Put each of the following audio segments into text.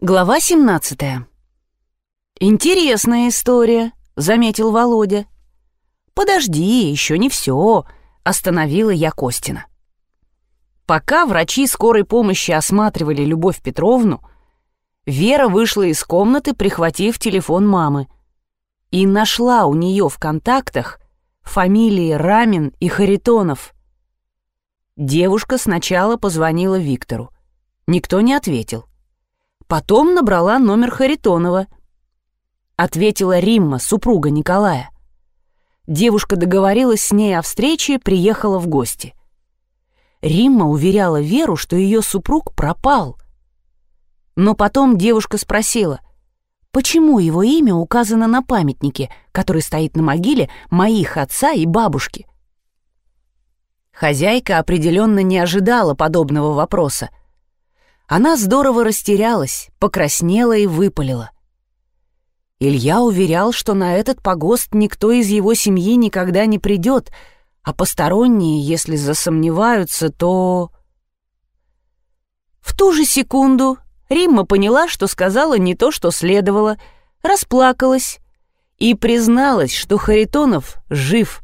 Глава 17 «Интересная история», — заметил Володя. «Подожди, еще не все», — остановила я Костина. Пока врачи скорой помощи осматривали Любовь Петровну, Вера вышла из комнаты, прихватив телефон мамы, и нашла у нее в контактах фамилии Рамин и Харитонов. Девушка сначала позвонила Виктору. Никто не ответил. Потом набрала номер Харитонова. Ответила Римма, супруга Николая. Девушка договорилась с ней о встрече, приехала в гости. Римма уверяла Веру, что ее супруг пропал. Но потом девушка спросила, почему его имя указано на памятнике, который стоит на могиле моих отца и бабушки. Хозяйка определенно не ожидала подобного вопроса. Она здорово растерялась, покраснела и выпалила. Илья уверял, что на этот погост никто из его семьи никогда не придет, а посторонние, если засомневаются, то... В ту же секунду Римма поняла, что сказала не то, что следовало, расплакалась и призналась, что Харитонов жив,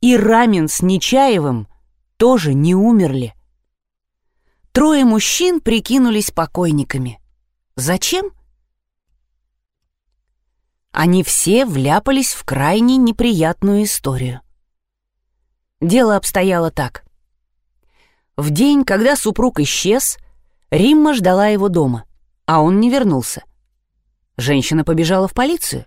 и Рамин с Нечаевым тоже не умерли. Трое мужчин прикинулись покойниками. Зачем? Они все вляпались в крайне неприятную историю. Дело обстояло так. В день, когда супруг исчез, Римма ждала его дома, а он не вернулся. Женщина побежала в полицию.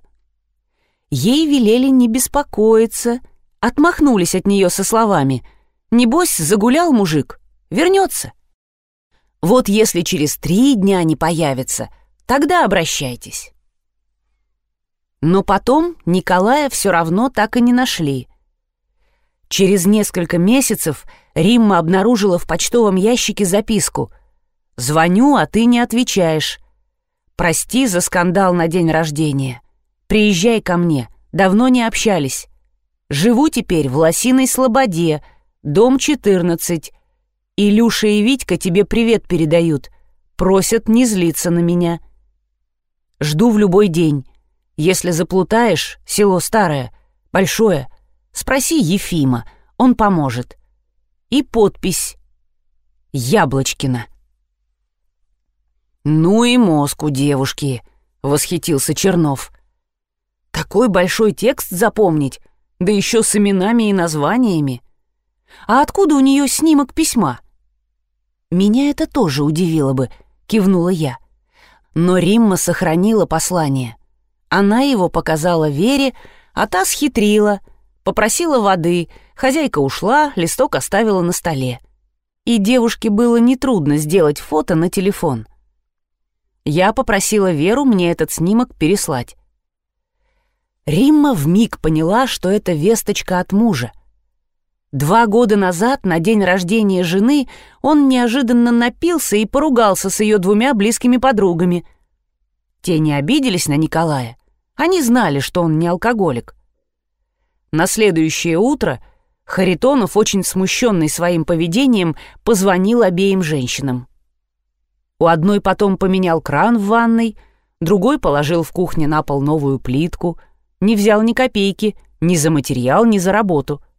Ей велели не беспокоиться, отмахнулись от нее со словами «Небось, загулял мужик, вернется». Вот если через три дня не появится, тогда обращайтесь. Но потом Николая все равно так и не нашли. Через несколько месяцев Римма обнаружила в почтовом ящике записку «Звоню, а ты не отвечаешь. Прости за скандал на день рождения. Приезжай ко мне, давно не общались. Живу теперь в Лосиной Слободе, дом 14, Илюша и Витька тебе привет передают. Просят не злиться на меня. Жду в любой день. Если заплутаешь, село старое, большое, спроси Ефима, он поможет. И подпись «Яблочкина». «Ну и мозг у девушки», — восхитился Чернов. «Такой большой текст запомнить, да еще с именами и названиями. А откуда у нее снимок письма?» «Меня это тоже удивило бы», — кивнула я. Но Римма сохранила послание. Она его показала Вере, а та схитрила, попросила воды, хозяйка ушла, листок оставила на столе. И девушке было нетрудно сделать фото на телефон. Я попросила Веру мне этот снимок переслать. Римма вмиг поняла, что это весточка от мужа — Два года назад, на день рождения жены, он неожиданно напился и поругался с ее двумя близкими подругами. Те не обиделись на Николая. Они знали, что он не алкоголик. На следующее утро Харитонов, очень смущенный своим поведением, позвонил обеим женщинам. У одной потом поменял кран в ванной, другой положил в кухне на пол новую плитку, не взял ни копейки, ни за материал, ни за работу —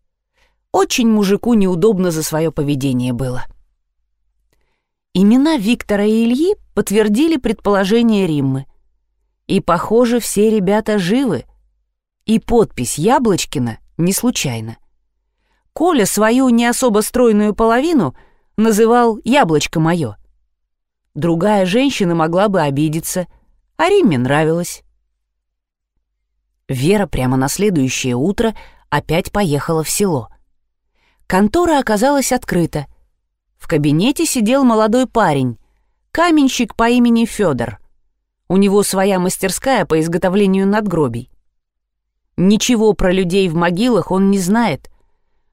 очень мужику неудобно за свое поведение было. Имена Виктора и Ильи подтвердили предположение Риммы. И, похоже, все ребята живы. И подпись Яблочкина не случайно. Коля свою не особо стройную половину называл «яблочко мое». Другая женщина могла бы обидеться, а Римме нравилось. Вера прямо на следующее утро опять поехала в село. Контора оказалась открыта. В кабинете сидел молодой парень, каменщик по имени Федор. У него своя мастерская по изготовлению надгробий. Ничего про людей в могилах он не знает.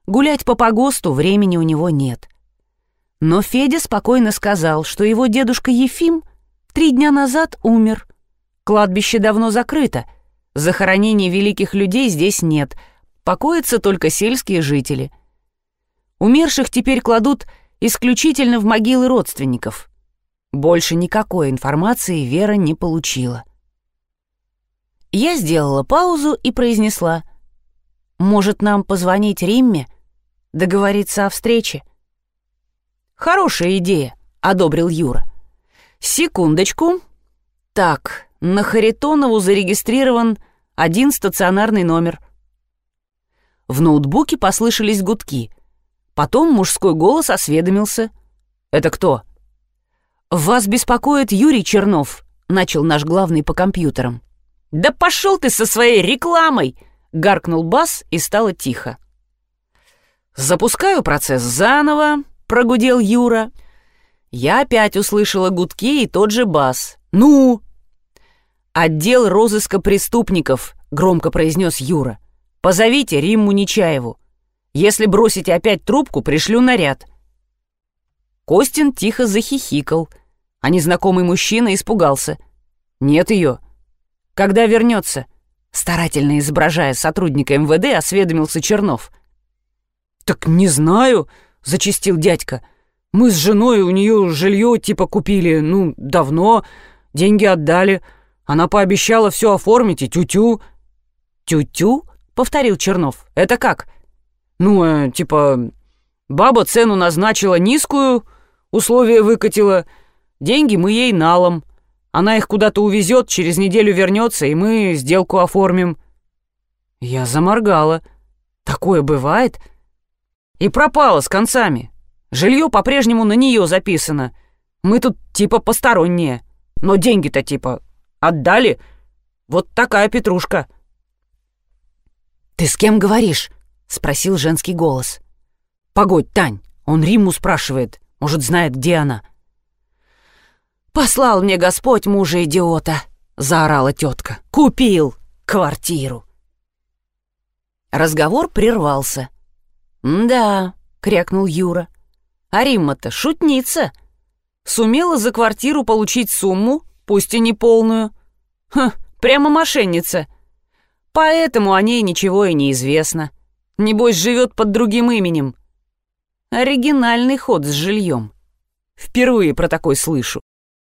Гулять по погосту времени у него нет. Но Федя спокойно сказал, что его дедушка Ефим три дня назад умер. Кладбище давно закрыто. Захоронений великих людей здесь нет. Покоятся только сельские жители — Умерших теперь кладут исключительно в могилы родственников. Больше никакой информации Вера не получила. Я сделала паузу и произнесла. «Может, нам позвонить Римме? Договориться о встрече?» «Хорошая идея», — одобрил Юра. «Секундочку. Так, на Харитонову зарегистрирован один стационарный номер». В ноутбуке послышались гудки. Потом мужской голос осведомился. «Это кто?» «Вас беспокоит Юрий Чернов», — начал наш главный по компьютерам. «Да пошел ты со своей рекламой!» — гаркнул бас, и стало тихо. «Запускаю процесс заново», — прогудел Юра. Я опять услышала гудки и тот же бас. «Ну?» «Отдел розыска преступников», — громко произнес Юра. «Позовите Римму Нечаеву. Если бросите опять трубку, пришлю наряд». Костин тихо захихикал, а незнакомый мужчина испугался. «Нет ее». Когда вернется?» Старательно изображая сотрудника МВД, осведомился Чернов. «Так не знаю», — зачистил дядька. «Мы с женой у нее жилье типа купили, ну, давно, деньги отдали. Она пообещала все оформить и тю-тю». «Тю-тю?» — повторил Чернов. «Это как?» «Ну, э, типа, баба цену назначила низкую, условия выкатила, деньги мы ей налом. Она их куда-то увезет, через неделю вернется, и мы сделку оформим». Я заморгала. Такое бывает? И пропала с концами. Жилье по-прежнему на нее записано. Мы тут типа посторонние. Но деньги-то типа отдали. Вот такая петрушка. «Ты с кем говоришь?» — спросил женский голос. «Погодь, Тань, он Риму спрашивает. Может, знает, где она». «Послал мне Господь мужа-идиота!» — заорала тетка. «Купил квартиру!» Разговор прервался. «Да», — крякнул Юра. «А Римма-то шутница. Сумела за квартиру получить сумму, пусть и не полную. Хм, прямо мошенница. Поэтому о ней ничего и не известно. Небось, живет под другим именем. Оригинальный ход с жильем. Впервые про такой слышу.